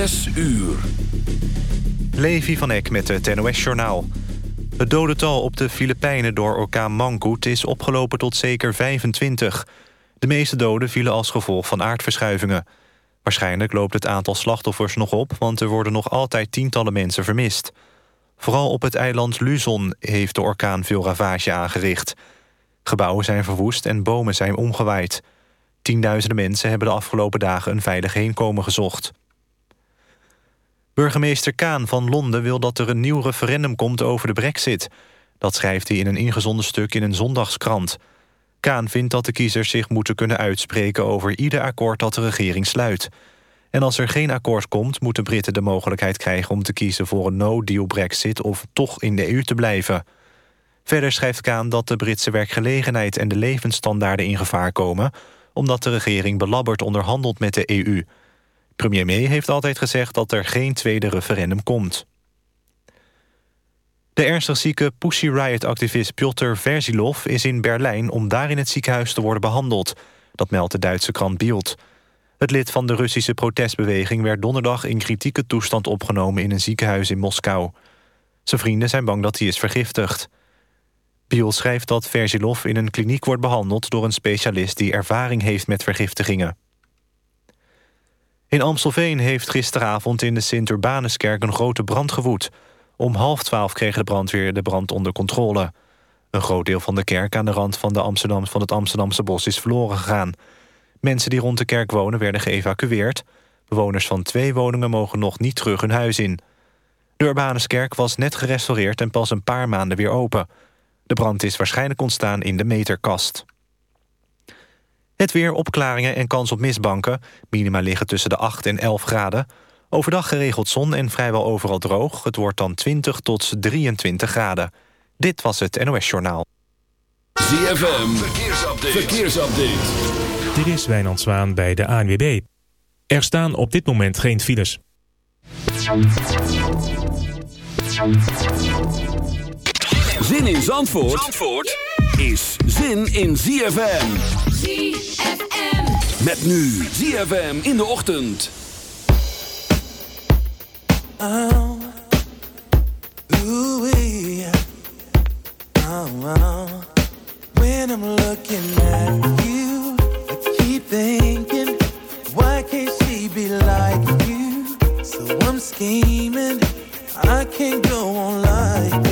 Zes uur. Levi van Eck met het NOS-journaal. Het dodental op de Filipijnen door orkaan Mangkut is opgelopen tot zeker 25. De meeste doden vielen als gevolg van aardverschuivingen. Waarschijnlijk loopt het aantal slachtoffers nog op... want er worden nog altijd tientallen mensen vermist. Vooral op het eiland Luzon heeft de orkaan veel ravage aangericht. Gebouwen zijn verwoest en bomen zijn omgewaaid. Tienduizenden mensen hebben de afgelopen dagen een veilig heenkomen gezocht. Burgemeester Kaan van Londen wil dat er een nieuw referendum komt over de brexit. Dat schrijft hij in een ingezonden stuk in een zondagskrant. Kaan vindt dat de kiezers zich moeten kunnen uitspreken... over ieder akkoord dat de regering sluit. En als er geen akkoord komt, moeten Britten de mogelijkheid krijgen... om te kiezen voor een no-deal brexit of toch in de EU te blijven. Verder schrijft Kaan dat de Britse werkgelegenheid... en de levensstandaarden in gevaar komen... omdat de regering belabberd onderhandelt met de EU... Premier May heeft altijd gezegd dat er geen tweede referendum komt. De ernstig zieke Pussy Riot-activist Piotr Verzilov is in Berlijn... om daar in het ziekenhuis te worden behandeld. Dat meldt de Duitse krant Bild. Het lid van de Russische protestbeweging... werd donderdag in kritieke toestand opgenomen in een ziekenhuis in Moskou. Zijn vrienden zijn bang dat hij is vergiftigd. Biel schrijft dat Verzilov in een kliniek wordt behandeld... door een specialist die ervaring heeft met vergiftigingen. In Amstelveen heeft gisteravond in de Sint-Urbanuskerk een grote brand gewoed. Om half twaalf kreeg de brandweer de brand onder controle. Een groot deel van de kerk aan de rand van, de Amsterdam, van het Amsterdamse bos is verloren gegaan. Mensen die rond de kerk wonen werden geëvacueerd. Bewoners van twee woningen mogen nog niet terug hun huis in. De Urbanuskerk was net gerestaureerd en pas een paar maanden weer open. De brand is waarschijnlijk ontstaan in de meterkast. Het weer, opklaringen en kans op mistbanken. Minima liggen tussen de 8 en 11 graden. Overdag geregeld zon en vrijwel overal droog. Het wordt dan 20 tot 23 graden. Dit was het NOS Journaal. ZFM, verkeersupdate. verkeersupdate. Dit is Wijnand Zwaan bij de ANWB. Er staan op dit moment geen files. Zin in Zandvoort, Zandvoort? Is zin in ZFM. ZFM. Met nu ZFM in de ochtend. Oh, ooh, yeah. oh, oh. When I'm looking at you, I keep thinking, why can't she be like you? So I'm scheming, I can't go on like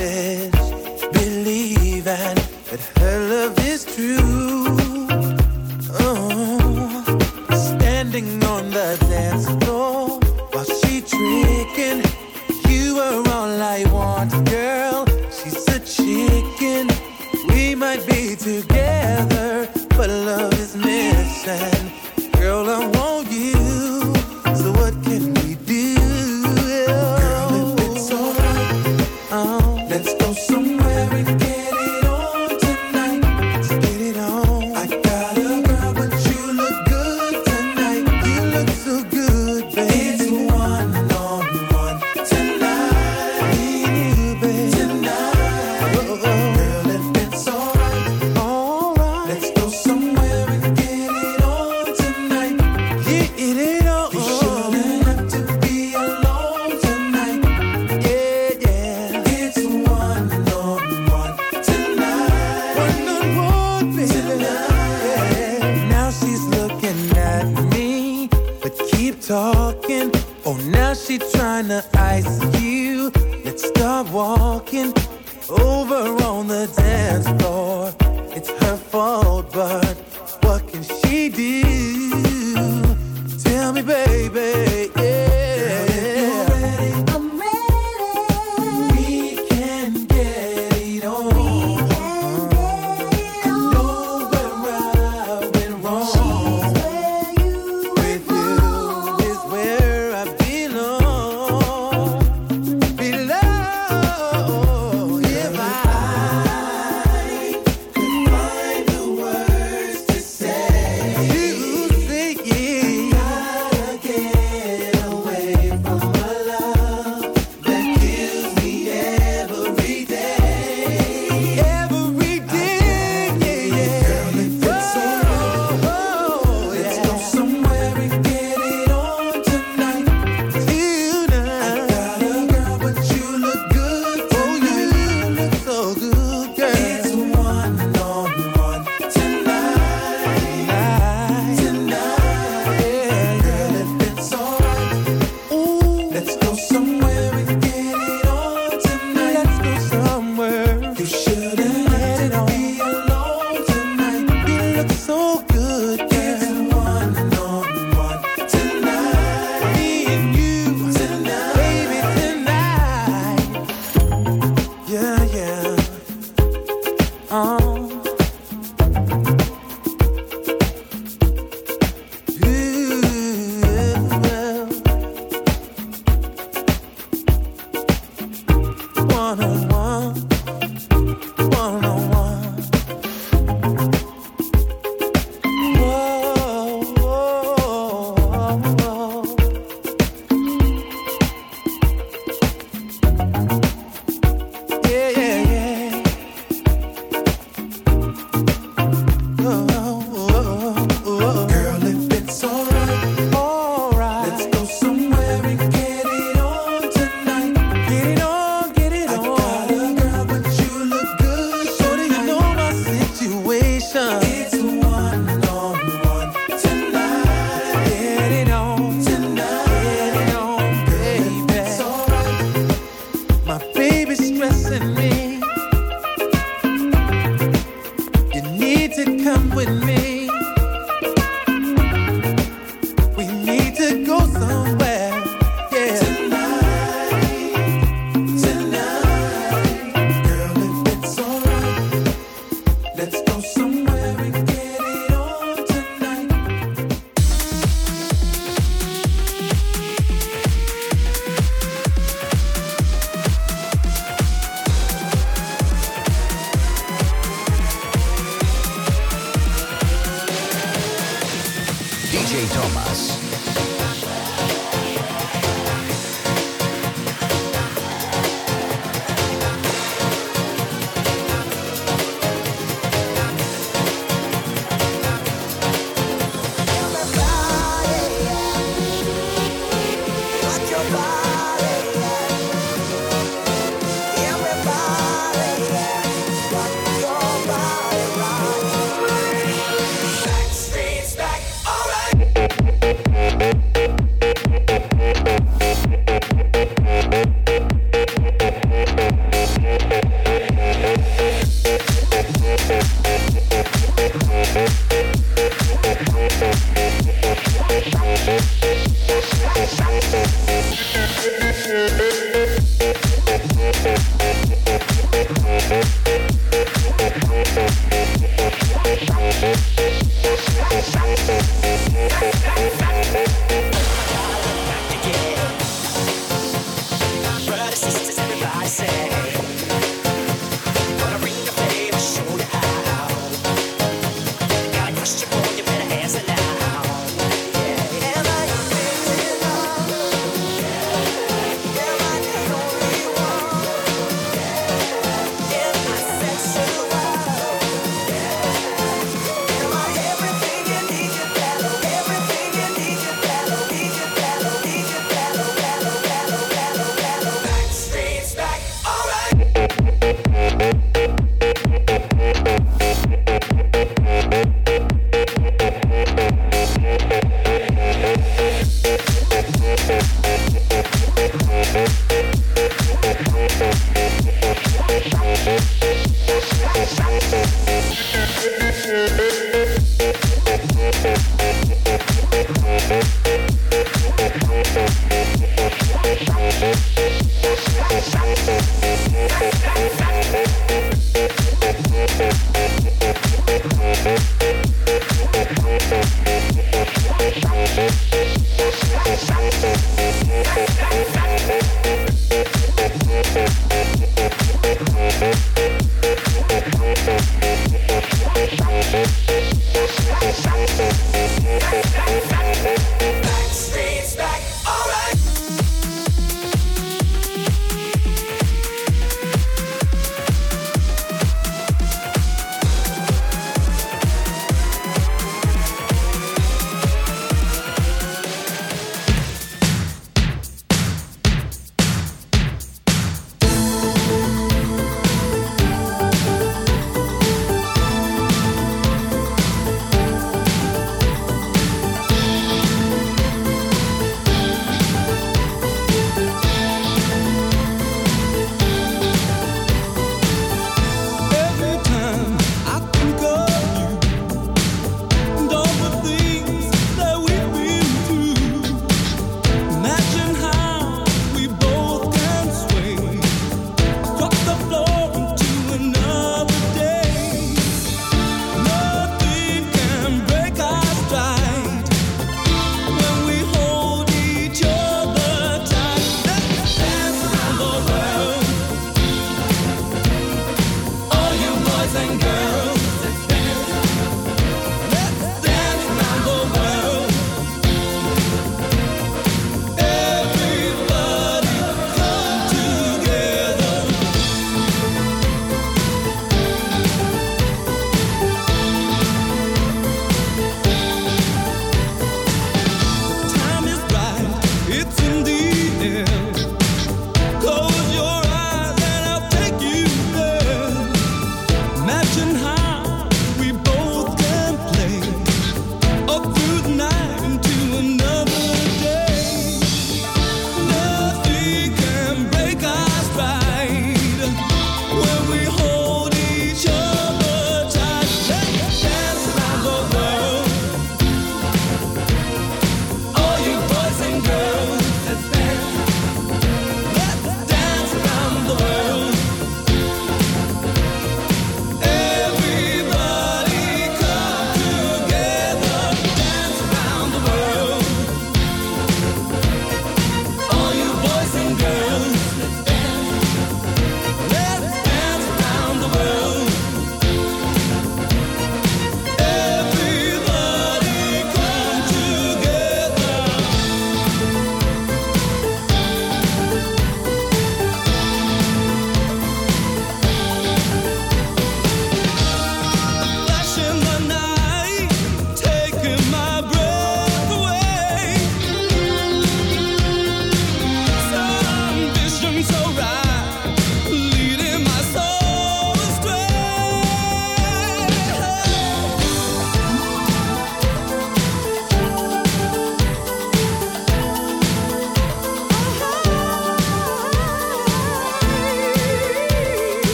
your body.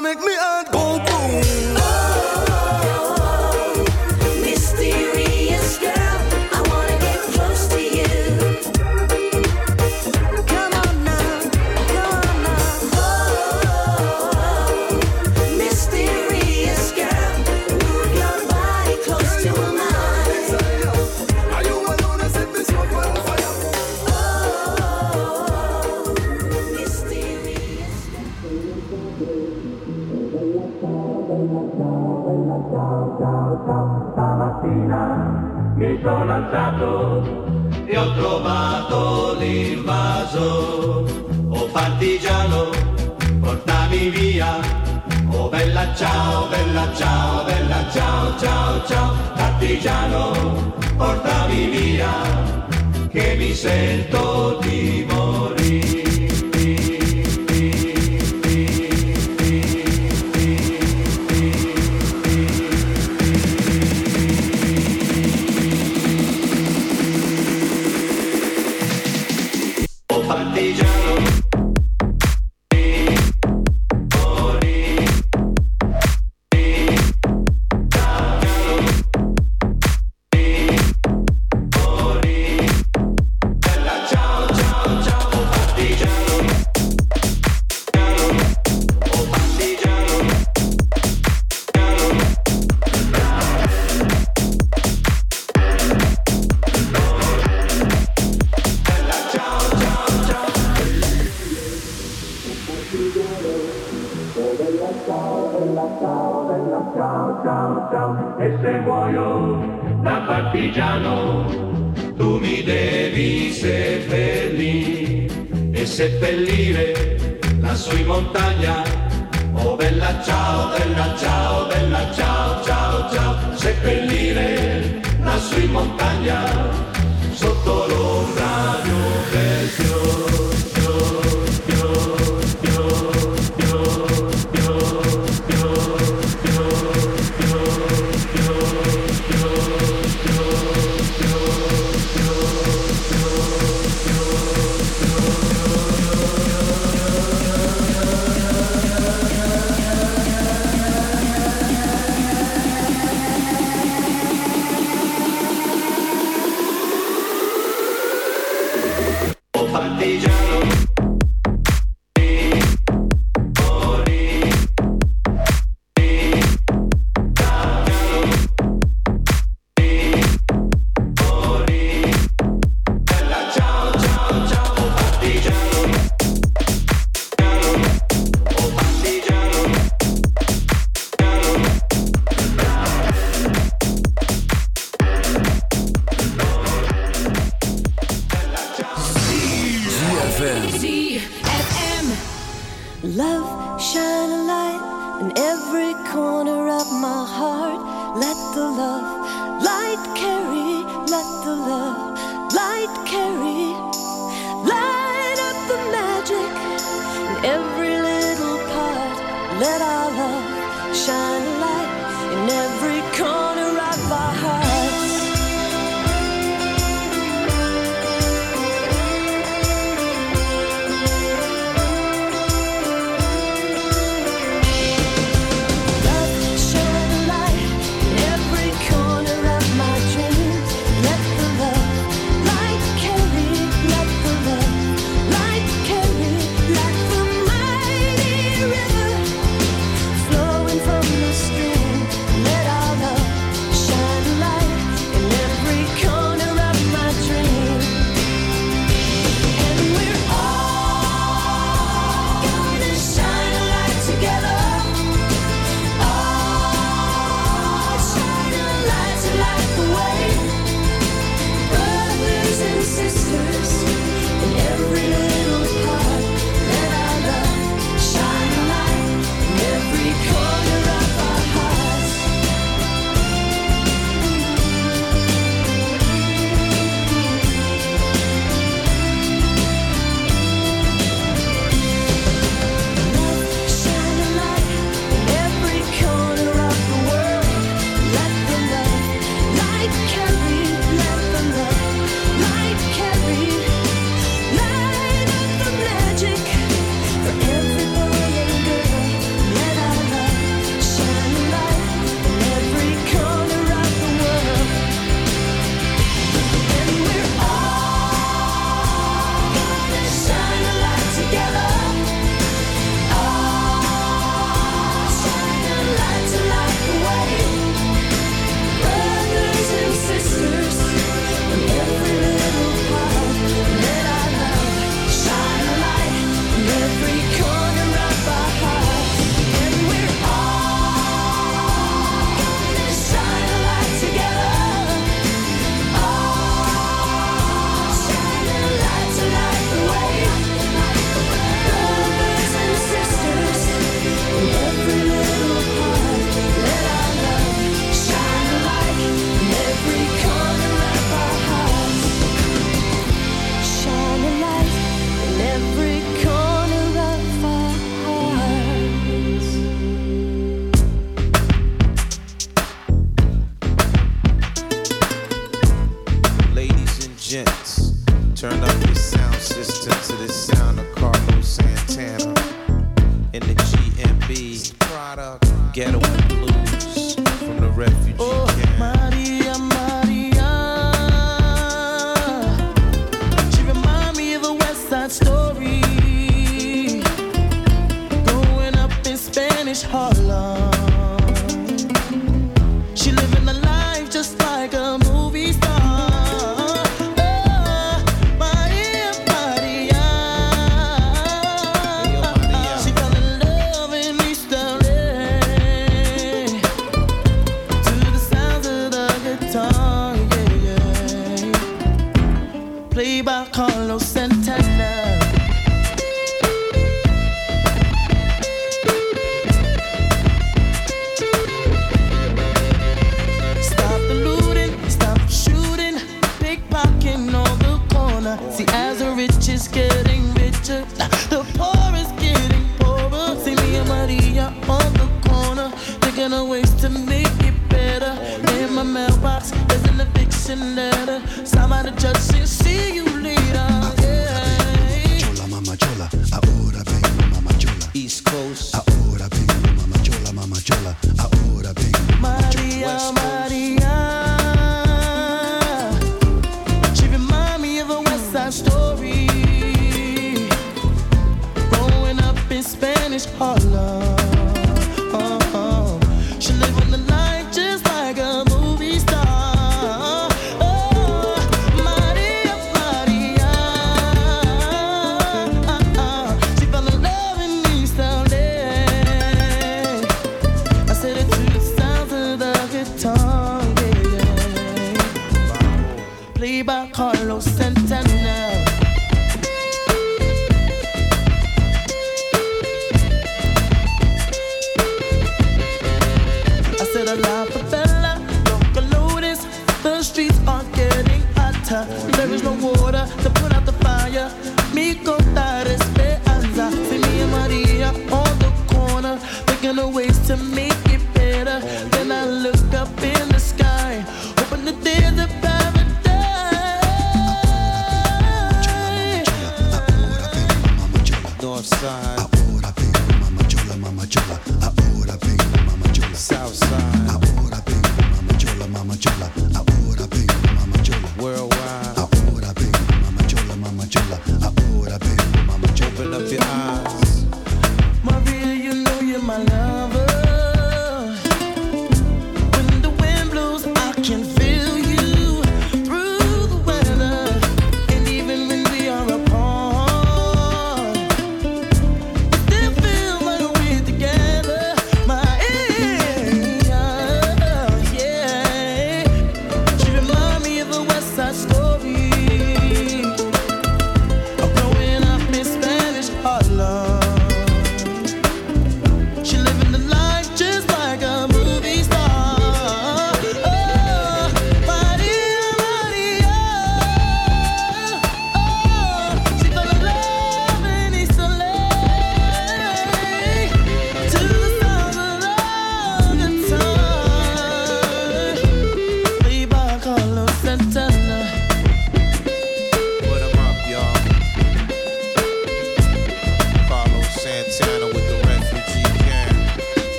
make me heart avanzato e ho trovato l'invaso. O oh partigiano, portami via. Oh bella ciao, bella ciao, bella ciao, ciao, ciao. Partigiano, portami via, che mi sento di muoio da partigiano, tu mi devi seppellire e seppellire lassù in montagna. Oh bella ciao, bella ciao, bella ciao, ciao, ciao, seppellire lassù in montagna sotto l'ombra di un bel fiore.